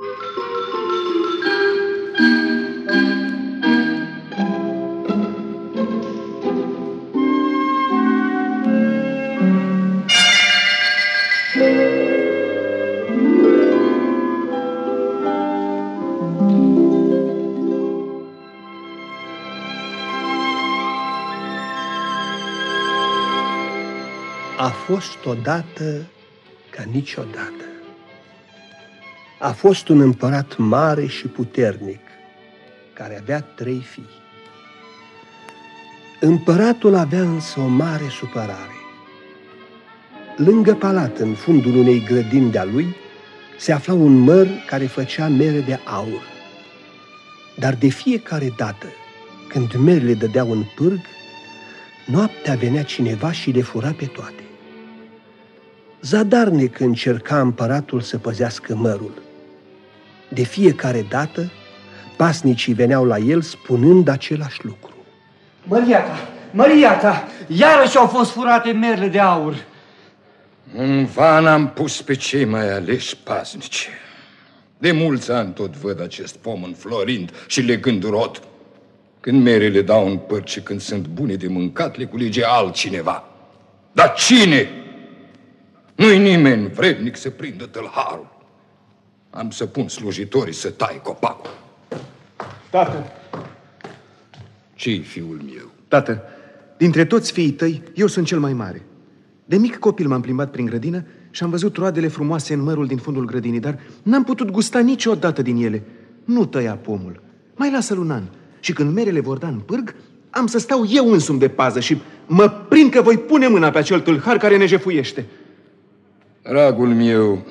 A fost odată ca niciodată. A fost un împărat mare și puternic, care avea trei fii. Împăratul avea însă o mare supărare. Lângă palat, în fundul unei grădini de-a lui, se afla un măr care făcea mere de aur. Dar de fiecare dată, când merele dădeau în pârg, noaptea venea cineva și le fura pe toate. Zadarnic încerca împăratul să păzească mărul. De fiecare dată, pasnicii veneau la el spunând același lucru. Măria ta, Măria ta, iarăși au fost furate merle de aur. În van am pus pe cei mai aleși pasnici. De mulți ani tot văd acest pom înflorind și legând rod. Când merele dau în păr și când sunt bune de mâncat, le culege altcineva. Dar cine? Nu-i nimeni vrednic să prindă tâlharul. Am să pun slujitorii să tai copacul. Tată! ce fiul meu? Tată, dintre toți fiii tăi, eu sunt cel mai mare. De mic copil m-am plimbat prin grădină și am văzut roadele frumoase în mărul din fundul grădinii, dar n-am putut gusta niciodată din ele. Nu tăia pomul. Mai lasă-l un an. Și când merele vor da în pârg, am să stau eu însumi de pază și mă prind că voi pune mâna pe acel tâlhar care ne jefuiește. Dragul meu,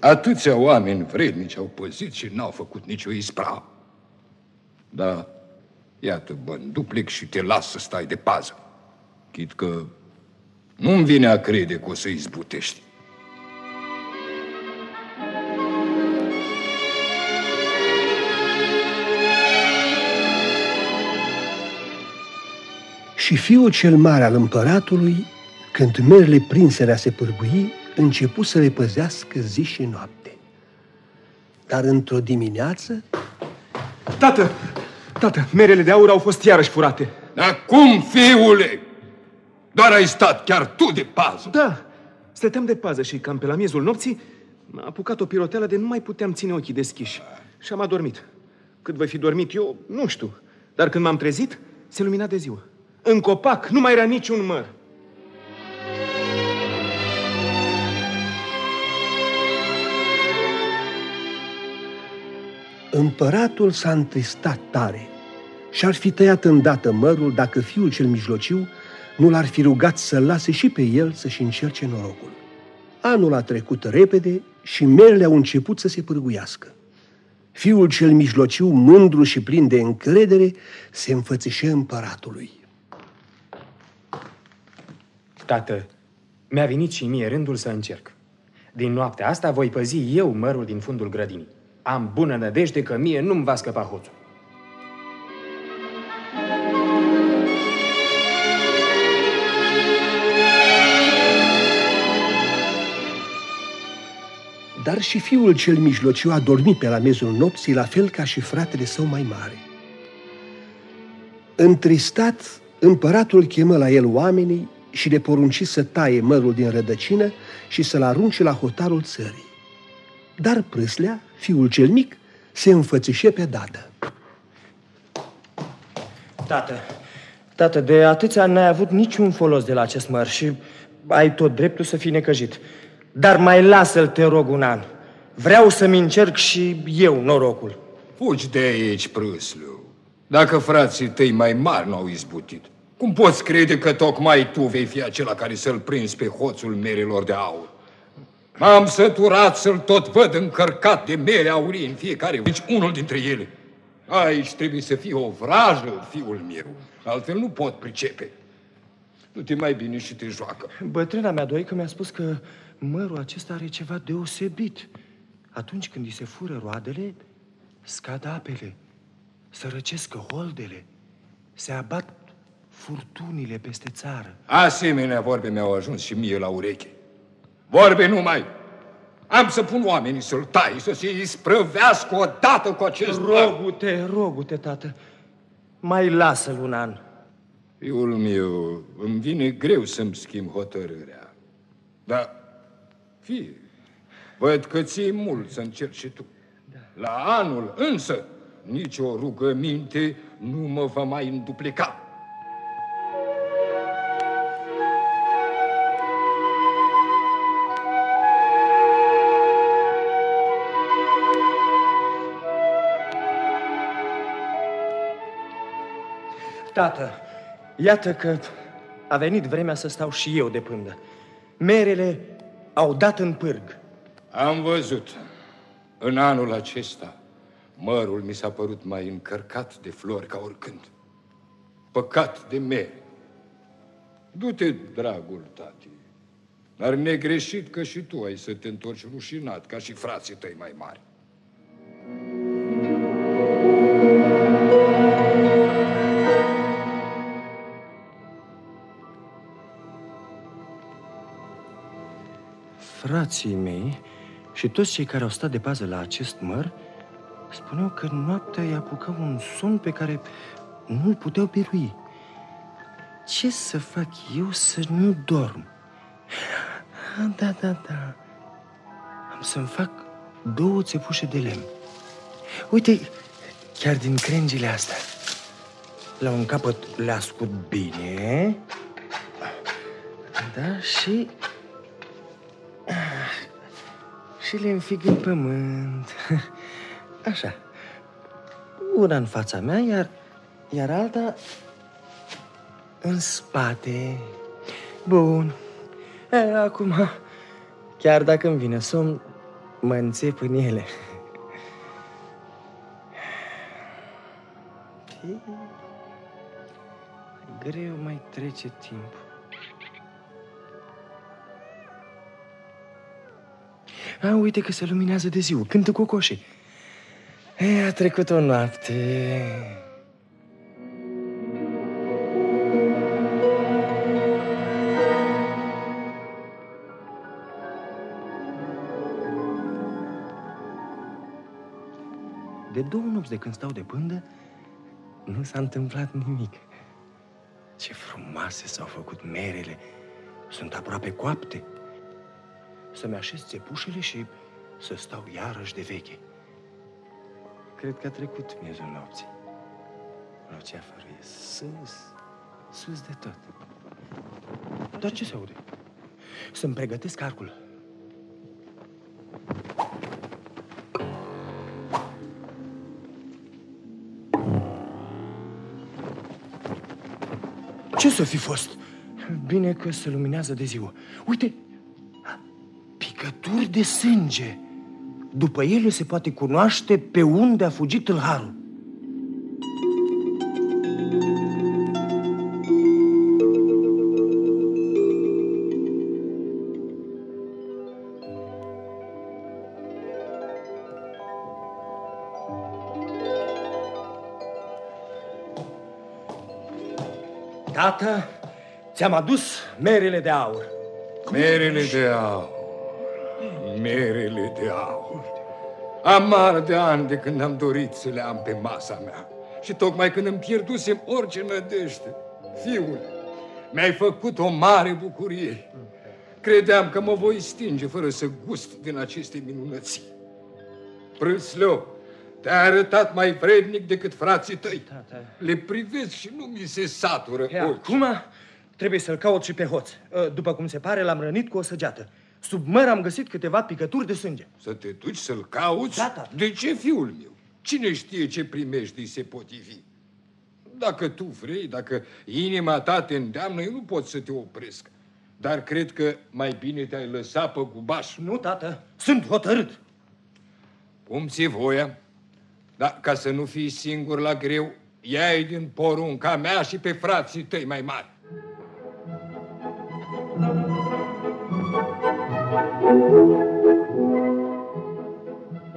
atâția oameni vrednici au păzit și n-au făcut nicio ispravă. Da, iată, băn, duplec și te las să stai de pază. Chit că nu-mi vine a crede că o să izbutești. Și fiul cel mare al împăratului, când merele prinserea se pârgui, începu să le păzească zi și noapte. Dar într-o dimineață... Tată! Tată, merele de aur au fost iarăși furate. Acum, fiule! Doar ai stat chiar tu de pază. Da, stăteam de pază și cam pe la miezul nopții m-a apucat o piroteală de nu mai puteam ține ochii deschiși. Și am adormit. Cât voi fi dormit eu, nu știu. Dar când m-am trezit, se lumina de ziua. În copac nu mai era niciun măr. Împăratul s-a întristat tare și ar fi tăiat îndată mărul dacă fiul cel mijlociu nu l-ar fi rugat să-l lase și pe el să-și încerce norocul. Anul a trecut repede și merele au început să se pârguiască. Fiul cel mijlociu, mândru și plin de încredere, se înfățișe împăratului. Tată, mi-a venit și mie rândul să încerc. Din noaptea asta voi păzi eu mărul din fundul grădinii. Am bună nădejde că mie nu-mi va scăpa hoțul. Dar și fiul cel mijlociu a dormit pe la mezul nopții, la fel ca și fratele său mai mare. Întristat, împăratul chemă la el oamenii și le porunci să taie mărul din rădăcină și să-l arunce la hotarul țării. Dar Prâslea, fiul cel mic, se înfățișe pe dată. Tată, tată, de atâția ani n-ai avut niciun folos de la acest măr și ai tot dreptul să fii necăjit. Dar mai lasă-l, te rog, un an. Vreau să-mi încerc și eu norocul. Fugi de aici, prâslu. Dacă frații tăi mai mari n-au izbutit, cum poți crede că tocmai tu vei fi acela care să-l prinzi pe hoțul merilor de aur? M-am săturat să-l tot văd încărcat de mere aurii în fiecare, deci unul dintre ele. Aici trebuie să fie o vrajă, fiul meu, altfel nu pot pricepe. Nu te mai bine și te joacă. Bătrâna mea doică mi-a spus că mărul acesta are ceva deosebit. Atunci când îi se fură roadele, scad apele, sărăcesc holdele, se abat furtunile peste țară. Asemenea vorbe mi-au ajuns și mie la ureche. Vorbe numai. Am să pun oamenii să-l tai, să se isprăvească odată cu acest Rogu-te, rogu-te, tată. Mai lasă-l un an. Fiul meu, îmi vine greu să-mi schimb hotărârea. Dar, fie, văd că ții mult să încerci și tu. Da. La anul însă, nici o rugăminte nu mă va mai înduplica. Tată, iată că a venit vremea să stau și eu de pândă. Merele au dat în pârg. Am văzut. În anul acesta, mărul mi s-a părut mai încărcat de flori ca oricând. Păcat de mere. Du-te, dragul tati, dar negreșit că și tu ai să te întorci rușinat, ca și frații tăi mai mari. Frații mei și toți cei care au stat de pază la acest măr spuneau că noaptea îi apuca un somn pe care nu-l puteau birui. Ce să fac eu să nu dorm? Da, da, da. Am să-mi fac două țepușe de lemn. Uite, chiar din crengile astea. La un capăt le ascult bine. Da, și și le înfig în pământ. Așa. Una în fața mea, iar, iar alta în spate. Bun. E, acum, chiar dacă îmi vine somn, mă înțep în ele. Greu mai trece timpul. A, uite că se luminează de ziua, cântă cocoșii. E, a trecut o noapte. De două nopți de când stau de pândă, nu s-a întâmplat nimic. Ce frumoase s-au făcut merele. Sunt aproape coapte să-mi așez țepușele și să stau iarăși de veche. Cred că a trecut miezul nopții. Luceafărul e sus, sus de tot. Dar ce se aude? Să-mi pregătesc arcul. Ce să fi fost? Bine că se luminează de ziua. Uite, picături de sânge. După ele se poate cunoaște pe unde a fugit tâlharul. Tată, ți-am adus merele de aur. Merele de aur merele de aur. Amar de ani de când am dorit să le am pe masa mea. Și tocmai când îmi pierdusem orice nădejde, fiul, mi-ai făcut o mare bucurie. Credeam că mă voi stinge fără să gust din aceste minunății. Prâslău, te-ai arătat mai vrednic decât frații tăi. Tata. Le privesc și nu mi se satură Ia, Acum trebuie să-l caut și pe hoț. După cum se pare, l-am rănit cu o săgeată. Sub măr am găsit câteva picături de sânge. Să te duci să-l cauți? Da, De ce, fiul meu? Cine știe ce primești se potivi? Dacă tu vrei, dacă inima ta te îndeamnă, eu nu pot să te opresc. Dar cred că mai bine te-ai lăsat pe gubaș. Nu, tată, sunt hotărât. Cum ți voia? Da, ca să nu fii singur la greu, ia din porunca mea și pe frații tăi mai mari.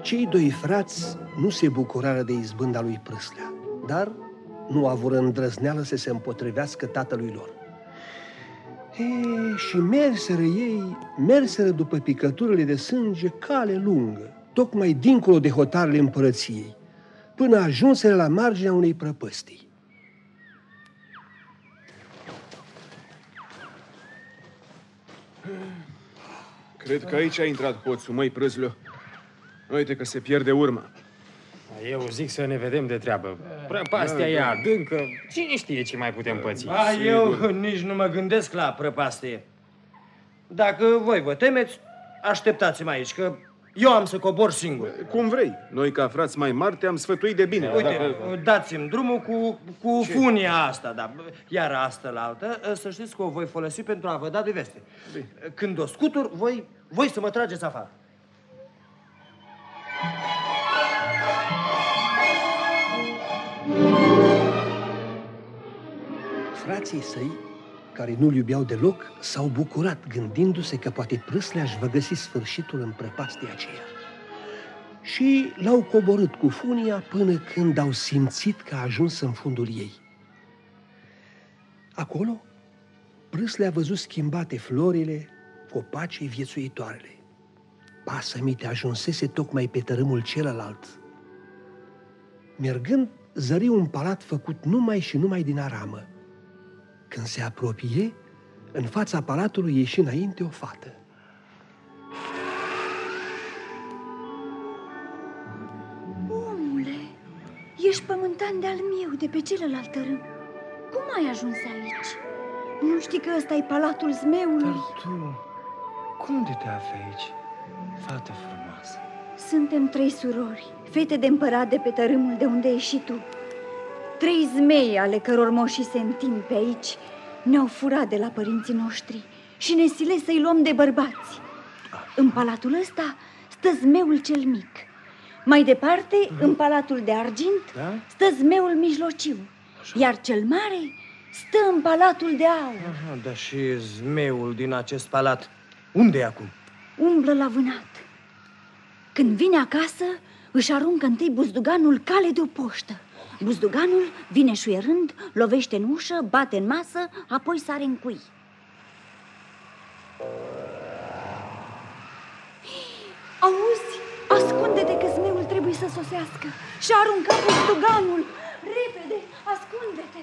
Cei doi frați nu se bucurară de izbânda lui Prâslea, dar nu avură îndrăzneală să se împotrivească tatălui lor. E, și merseră ei, merseră după picăturile de sânge cale lungă, tocmai dincolo de hotarele împărăției, până ajunseră la marginea unei prăpăstii. Cred că aici a intrat poțul, măi, prâzlu. Uite că se pierde urma. Eu zic să ne vedem de treabă. Prăpastia e adâncă. Cine știe ce mai putem păți? Ba, eu nici nu mă gândesc la prăpastie. Dacă voi vă temeți, așteptați-mă aici, că eu am să cobor singur. Cum vrei. Noi, ca frați mai mari, te-am sfătuit de bine. Uite, Dacă- dați-mi drumul cu, cu funia asta, da. Iar asta la altă, să știți că o voi folosi pentru a vă da de veste. Când o scutur, voi, voi să mă trageți afară. Frații săi, care nu-l iubeau deloc, s-au bucurat gândindu-se că poate prâslea își va găsi sfârșitul în prăpastia aceea. Și l-au coborât cu funia până când au simțit că a ajuns în fundul ei. Acolo, prâslea a văzut schimbate florile, copacii viețuitoarele. Pasămite ajunsese tocmai pe tărâmul celălalt. Mergând, zări un palat făcut numai și numai din aramă. Când se apropie, în fața palatului ieși înainte o fată. Omule, ești pământan de-al meu, de pe celălalt tărâm. Cum ai ajuns aici? Nu știi că ăsta e palatul zmeului? Dar tu, cum de te afli aici, fată frumoasă? Suntem trei surori, fete de împărat de pe tărâmul de unde ești și tu. Trei zmei ale căror moșii se întind pe aici ne-au furat de la părinții noștri și ne sile să-i luăm de bărbați. În palatul ăsta stă zmeul cel mic. Mai departe, în palatul de argint, Da? stă zmeul mijlociu, iar cel mare stă în palatul de aur. Aha, dar și zmeul din acest palat, unde e acum? umblă la vânat. Când vine acasă, își aruncă întâi buzduganul cale de o poștă. Buzduganul vine șuierând, lovește în ușă, bate în masă, apoi sare în cui. Auzi? Ascunde-te că zmeul trebuie să sosească. Și-a aruncat buzduganul. Repede, ascunde-te.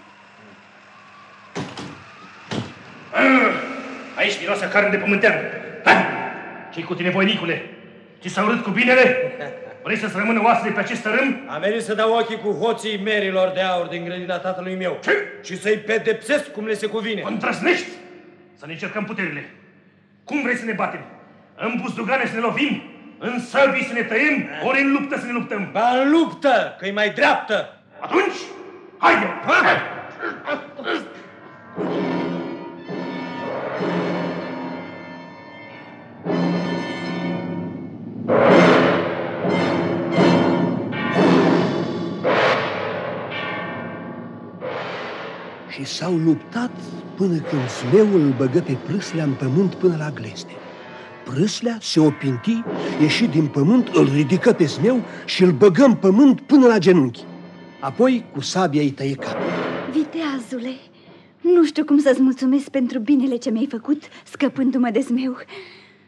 Aici miroase carne de pământean. Hai! Ce-i cu tine, voinicule? Ți s-a urât cu binele? Vrei să-ți rămână oasele pe acest tărâm? Am venit să dau ochii cu hoții merilor de aur din grădina tatălui meu. Ce? Și să-i pedepsesc cum le se cuvine. Îndrăznești? Să ne încercăm puterile. Cum vrei să ne batem? În buzdugane să ne lovim? În săbii să ne tăiem? Ori în luptă să ne luptăm? Ba în luptă, că-i mai dreaptă. Atunci, haide! Hai! Și s-au luptat până când zmeul îl băgă pe prâslea în pământ până la gleste. Prâslea se opinti, ieși din pământ, îl ridică pe zmeu și îl băgă în pământ până la genunchi. Apoi, cu sabia îi tăie capul. Viteazule, nu știu cum să-ți mulțumesc pentru binele ce mi-ai făcut scăpându-mă de zmeu.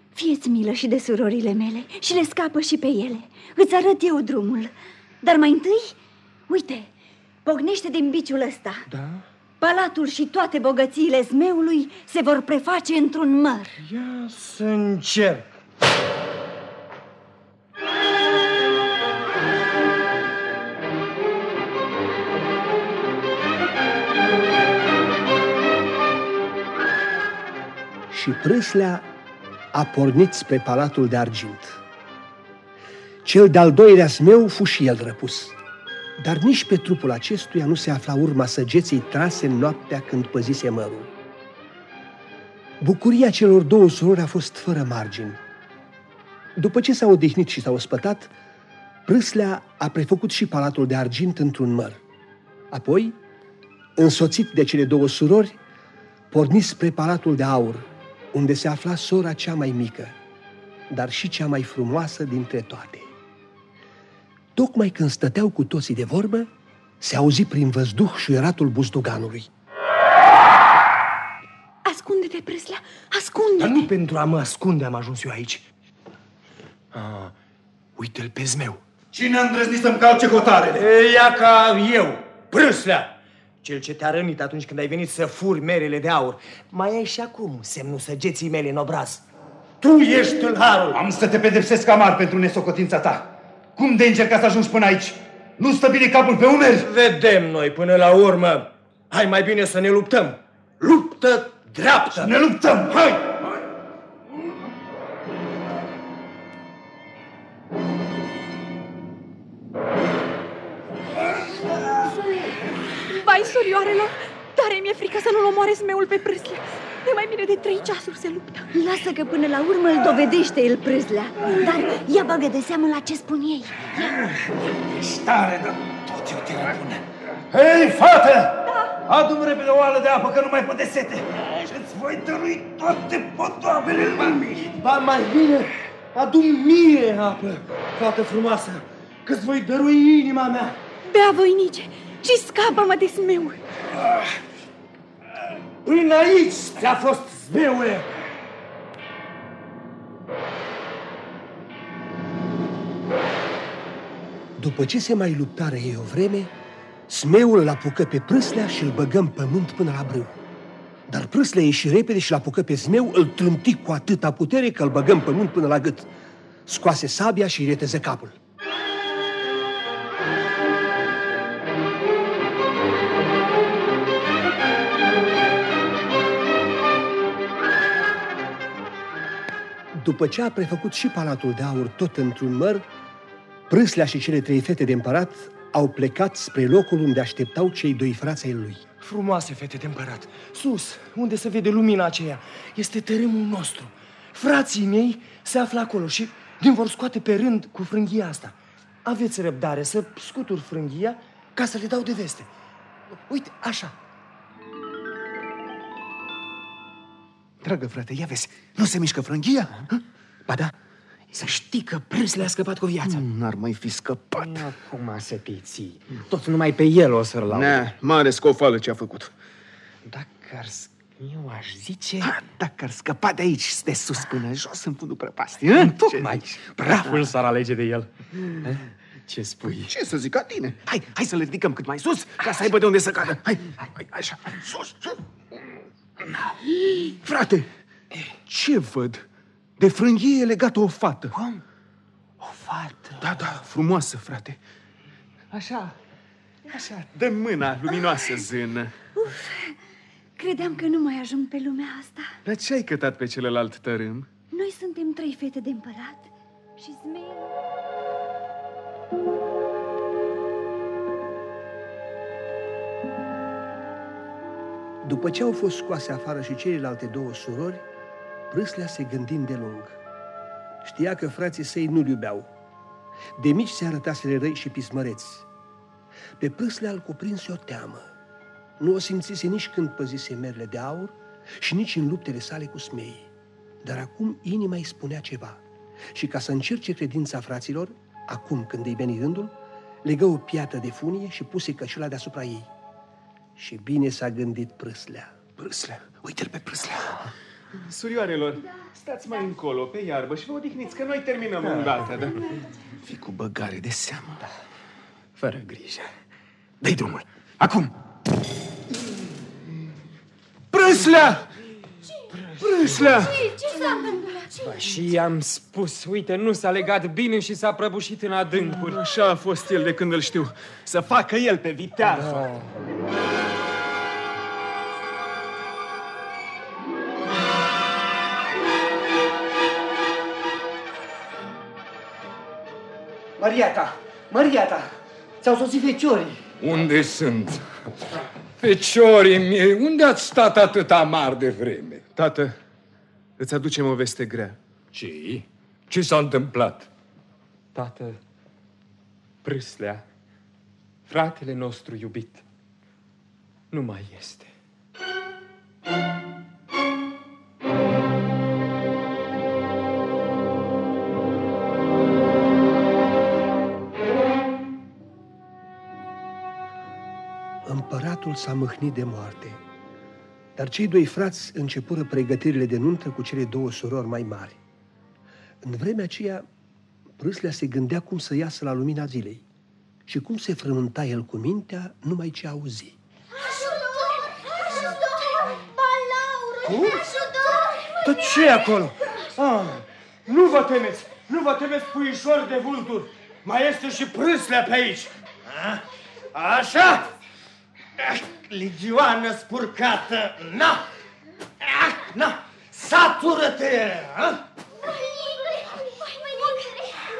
Fieți milă și de surorile mele și le scapă și pe ele. Îți arăt eu drumul. Dar mai întâi, uite, pognește din biciul ăsta. Da? Palatul și toate bogățiile zmeului se vor preface într-un măr. Ia să încerc. Și prâslea a pornit spre palatul de argint. Cel de-al doilea smeu fu și el răpus. Dar nici pe trupul acestuia nu se afla urma săgeții trase în noaptea când păzise mărul. Bucuria celor două surori a fost fără margini. După ce s-au odihnit și s-au spătat, Prâslea a prefăcut și palatul de argint într-un măr. Apoi, însoțit de cele două surori, porni spre palatul de aur, unde se afla sora cea mai mică, dar și cea mai frumoasă dintre toate. Tocmai când stăteau cu toții de vorbă, se auzi prin văzduh șuieratul buzduganului. Ascunde-te Prâslea, Dar ascunde-te! nu pentru a mă ascunde am ajuns eu aici. Ah, uite-l pe zmeu. Cine a îndrăznit să-mi calce hotarele? E, ia ca eu, Prâslea! Cel ce te-a rănit atunci când ai venit să furi merele de aur. Mai ai și acum semnul săgeții mele în obraz. Tu ești tâlharul! Am să te pedepsesc amar pentru nesocotința ta. Cum de încercat să ajungi până aici? Nu stă bine capul pe umeri? Vedem noi până la urmă. Hai mai bine să ne luptăm. Luptă dreaptă! Ne luptăm! Hai! Vai, surioarelor, tare mi-e frică să nu-l omoare zmeul pe Prâslea. De mai bine de trei ceasuri se luptă. Lasă că până la urmă îl dovedește el Prâslea. Dar ia bagă de seamă la ce spun ei. Stare, dar tot eu te răpun. Hei, fată! Adu-mi repede o ală de apă, că nu mai pot de sete. Și îți voi dărui toate podoabele lumii. Ba mai bine, adu mie apă, fată frumoasă, că-ți voi dărui inima mea. Bea, voinice, și scapă-mă de zmeu. Până aici ți-a fost zmeule. După ce se mai luptară ei o vreme, smeul îl apucă pe prâslea și îl băgă în pământ până la brâu. Dar prâslea ieși repede și l apucă pe zmeu, îl trânti cu atâta putere că îl băgă în pământ până la gât. Scoase sabia și îi reteză capul. După ce a prefăcut și palatul de aur tot într-un măr, Prâslea și cele trei fete de împărat au plecat spre locul unde așteptau cei doi frați ai lui. Frumoase fete de împărat, sus, unde se vede lumina aceea, este tărâmul nostru. Frații mei se află acolo și din vor scoate pe rând cu frânghia asta. Aveți răbdare să scutur frânghia ca să le dau de veste. Uite, așa. Dragă frate, ia vezi, nu se mișcă frânghia? Ba da, să știi că Prâslea a scăpat cu viața. N-ar mai fi scăpat. Acum să te ții. Tot numai pe el o să-l laud. Ne, mare scofală ce a făcut. Dacă ar... sc- Eu aș zice... Ah, Dacă ar scăpa de aici, de sus până jos, în fundul prăpastii. hă? Tocmai, praful s-ar alege de el. Ce spui? Ce, ce să zic ca tine? Hai, hai să le ridicăm cât mai sus, ca să aibă de unde să cadă. Hai, hai, hai așa, hai, sus, sus. Frate, ce văd? De frânghie e legată o fată. Cum? O fată. Da, da, frumoasă, frate. Așa, așa, dă mâna luminoasă, zână. Credeam că nu mai ajung pe lumea asta. Dar ce ai cătat pe celălalt tărâm? Noi suntem trei fete de împărat și zmeu... După ce au fost scoase afară și celelalte două surori, Prâslea se gândi îndelung. Știa că frații săi nu-l iubeau. De mici se arătaseră răi și pismăreți. Pe Prâslea îl cuprinse o teamă. Nu o simțise nici când păzise merle de aur și nici în luptele sale cu smeii. Dar acum inima îi spunea ceva. Și ca să încerce credința fraților, acum când îi veni rândul, legă o piatră de funie și puse căciula deasupra ei. Și bine s-a gândit Prâslea. Prâslea, uite-l pe Prâslea. Surioarelor, stați mai încolo, pe iarbă și vă odihniți, că noi terminăm da. îndată, da? Fi cu băgare de seamă. Da. Fără grijă. Dă-i drumul. Acum! Prâslea! Prâslea! Ce s-a întâmplat? Ba, și am spus, uite, nu s-a legat bine și s-a prăbușit în adâncuri. Așa a fost el de când îl știu. Să facă el pe vitează. Da. Maria ta, Maria ta, ți-au sosit feciorii. Unde sunt? Feciorii mei, unde ați stat atât amar de vreme? Tată, îți aducem o veste grea. Ce? Ce s-a întâmplat? Tată, Prâslea, fratele nostru iubit, nu mai este. Împăratul s-a mâhnit de moarte. Dar cei doi frați începură pregătirile de nuntă cu cele două surori mai mari. În vremea aceea, Prâslea se gândea cum să iasă la lumina zilei și cum se frământa el cu mintea numai ce auzi. Ajutor! Ajutor! Balaurul! Cum? Ajutor! Dar ce e acolo? Ah, nu vă temeți! Nu vă temeți, puișori de vulturi! Mai este și prâslea pe aici! A? Așa? Ligioană spurcată! Na! Ah, Na! Satură-te! a? Mănicule,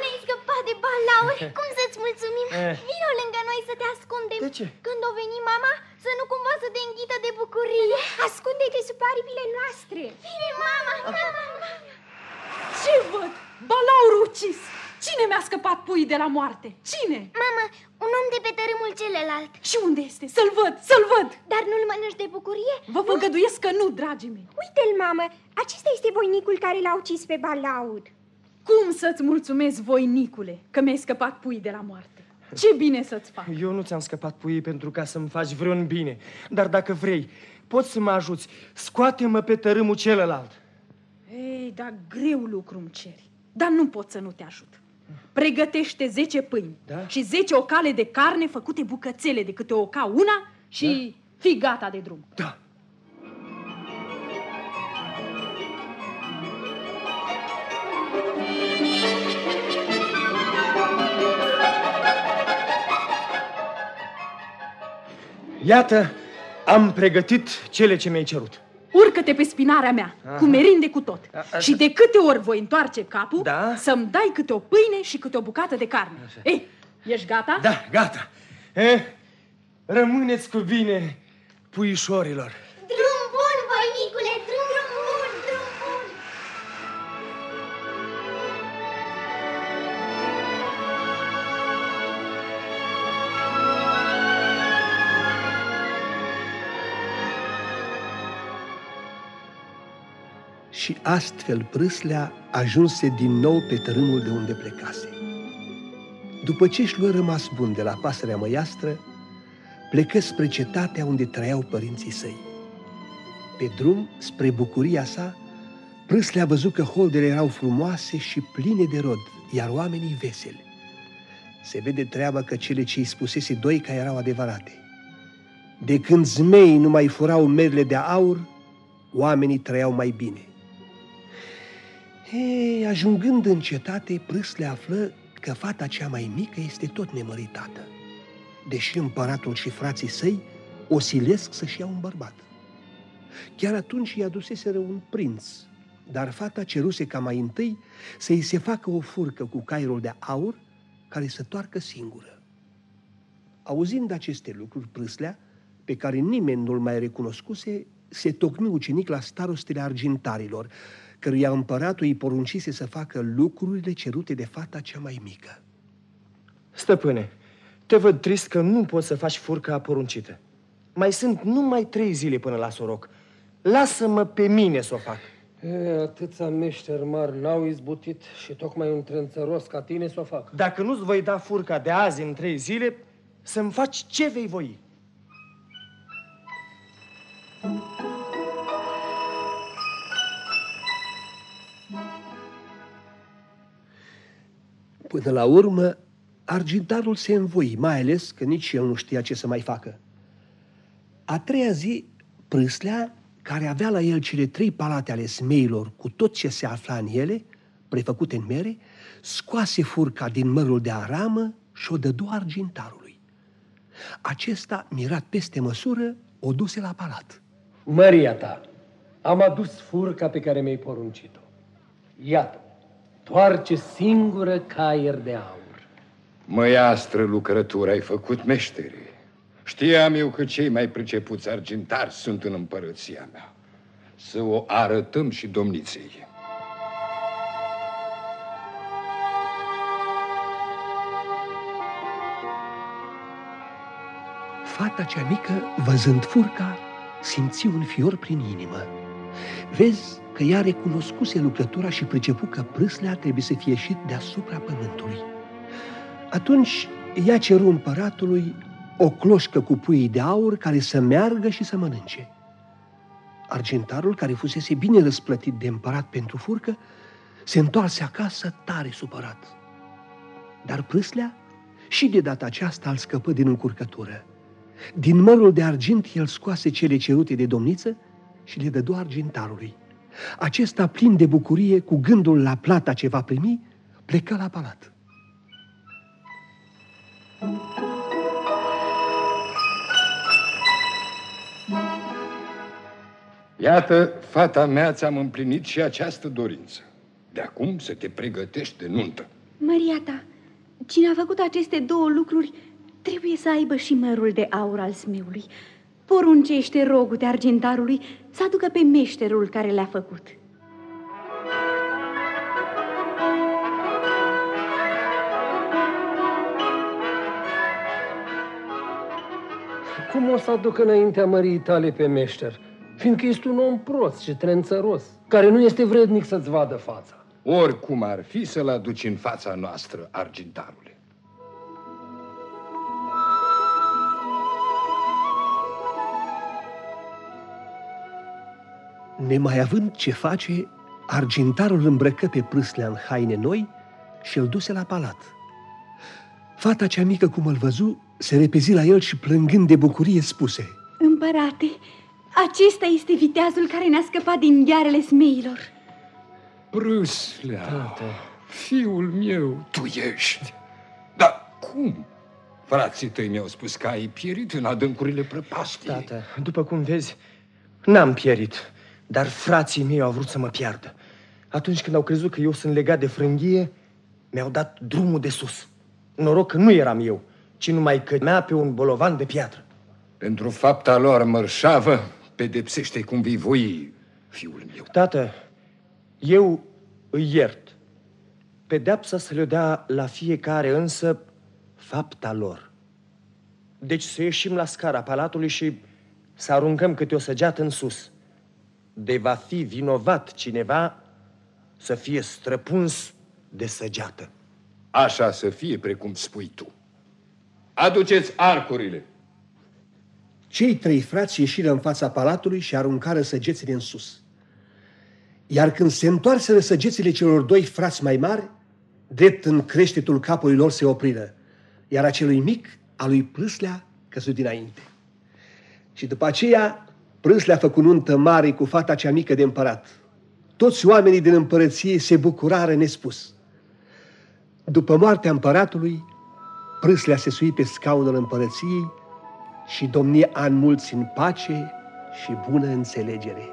ne-ai scăpat de balaur. Cum să-ți mulțumim? Eh. Vino lângă noi să te ascundem. De ce? Când o veni mama, să nu cumva să te înghită de bucurie. Ascunde-te sub aripile noastre. Bine, mama, mama, mama. Ce văd? Balaur ucis! Cine mi-a scăpat puii de la moarte? Cine? Mama, un om de pe tărâmul celălalt. Și unde este? Să-l văd, să-l văd! Dar nu-l mănânci de bucurie? Vă făgăduiesc că nu, dragii mei. Uite-l, mamă, acesta este voinicul care l-a ucis pe balaur. Cum să-ți mulțumesc, voinicule, că mi-ai scăpat puii de la moarte? Ce bine să-ți fac! Eu nu ți-am scăpat puii pentru ca să-mi faci vreun bine. Dar dacă vrei, poți să mă ajuți. Scoate-mă pe tărâmul celălalt. Ei, dar greu lucru îmi ceri. Dar nu pot să nu te ajut. Pregătește 10 pâini Da? și 10 ocale de carne făcute bucățele de câte o oca una și fii gata de drum. Da. Iată, am pregătit cele ce mi-ai cerut. Urcă-te pe spinarea mea, Aha. cu merinde cu tot. A- așa. Și de câte ori voi întoarce capul, Da. să-mi dai câte o pâine și câte o bucată de carne. Ei, ești gata? Da, gata. Eh, rămâneți cu bine, puișorilor. Și astfel prâslea ajunse din nou pe tărâmul de unde plecase. După ce își luă rămas bun de la pasărea măiastră, plecă spre cetatea unde trăiau părinții săi. Pe drum, spre bucuria sa, prâslea a văzut că holdele erau frumoase și pline de rod, iar oamenii veseli. Se vede treaba că cele ce îi spusese Doica erau adevărate. De când zmeii nu mai furau merle de aur, oamenii trăiau mai bine. Ei, ajungând în cetate, Prâsle află că fata cea mai mică este tot nemăritată, deși împăratul și frații săi o silesc să-și ia un bărbat. Chiar atunci i-a duseseră un prinț, dar fata ceruse ca mai întâi să-i se facă o furcă cu cairul de aur care să toarcă singură. Auzind aceste lucruri, Prâslea, pe care nimeni nu-l mai recunoscuse, se tocmi ucenic la starostele argintarilor, căruia împăratul îi poruncise să facă lucrurile cerute de fata cea mai mică. Stăpâne, te văd trist că nu poți să faci furca poruncită. Mai sunt numai trei zile până la soroc. Lasă-mă pe mine să o fac. E, atâția meșteri mari n-au izbutit și tocmai un trânțăros ca tine să o fac. Dacă nu-ți voi da furca de azi în trei zile, să-mi faci ce vei voi. Până la urmă, argintarul se învoi, mai ales că nici el nu știa ce să mai facă. A treia zi, Prâslea, care avea la el cele trei palate ale smeilor cu tot ce se afla în ele, prefăcute în mere, scoase furca din mărul de aramă și o dădu argintarului. Acesta, mirat peste măsură, o duse la palat. Măria ta, am adus furca pe care mi-ai poruncit-o. Iată, toarce singură caier de aur. Măiastră lucrătură ai făcut meștere. Știam eu că cei mai pricepuți argintari sunt în împărăția mea. Să o arătăm și domniței. Fata cea mică, văzând furca, simți un fior prin inimă. Vezi că ea recunoscuse lucrătura și pricepu că prâslea trebuie să fie ieșit deasupra pământului. Atunci ea ceru împăratului o cloșcă cu puii de aur care să meargă și să mănânce. Argentarul, care fusese bine răsplătit de împărat pentru furcă, se întoarse acasă tare supărat. Dar prâslea și de data aceasta îl scăpă din încurcătură. Din mărul de argint el scoase cele cerute de domniță și le dădu argintarului. Acesta, plin de bucurie, cu gândul la plata ce va primi, plecă la palat. Iată, fata mea, ți-am împlinit și această dorință. De acum să te pregătești de nuntă. Maria ta, cine a făcut aceste două lucruri trebuie să aibă și mărul de aur al smeului. Poruncește rogul de argentarului să aducă pe meșterul care le-a făcut. Cum o să aduc înaintea mării tale pe meșter? Fiindcă ești un om prost și trențăros, care nu este vrednic să-ți vadă fața. Oricum ar fi să-l aduci în fața noastră, argintarule. Nemai având ce face, argintarul îmbrăcă pe prâslea în haine noi și îl duse la palat. Fata cea mică, cum îl văzu, se repezi la el și plângând de bucurie spuse Împărate, acesta este viteazul care ne-a scăpat din ghearele smeilor. Prâslea, Tată. fiul meu, tu ești. Dar cum? Frații tăi mi-au spus că ai pierit în adâncurile prăpastiei. Tată, după cum vezi, n-am pierit, dar frații mei au vrut să mă piardă. Atunci când au crezut că eu sunt legat de frânghie, mi-au dat drumul de sus. Noroc că nu eram eu, ci numai că mea pe un bolovan de piatră. Pentru fapta lor mărșavă, pedepsește cum vei voi, fiul meu. Tată, eu îi iert. Pedeapsa să le dea la fiecare însă fapta lor. Deci să ieșim la scara palatului și să aruncăm câte o săgeată în sus. De va fi vinovat cineva să fie străpuns de săgeată. Așa să fie precum spui tu. Aduceți arcurile. Cei trei frați ieșiră în fața palatului și aruncară săgețile în sus. Iar când se întoarseră săgețile celor doi frați mai mari, drept în creștetul capului lor se opriră, iar acelui mic, a lui Prâslea, căzut dinainte. Și după aceea, Prâslea făcu nuntă mare cu fata cea mică de împărat. Toți oamenii din împărăție se bucurară nespus. După moartea împăratului, Prâslea se sui pe scaunul împărăției și domnie an mulți în pace și bună înțelegere.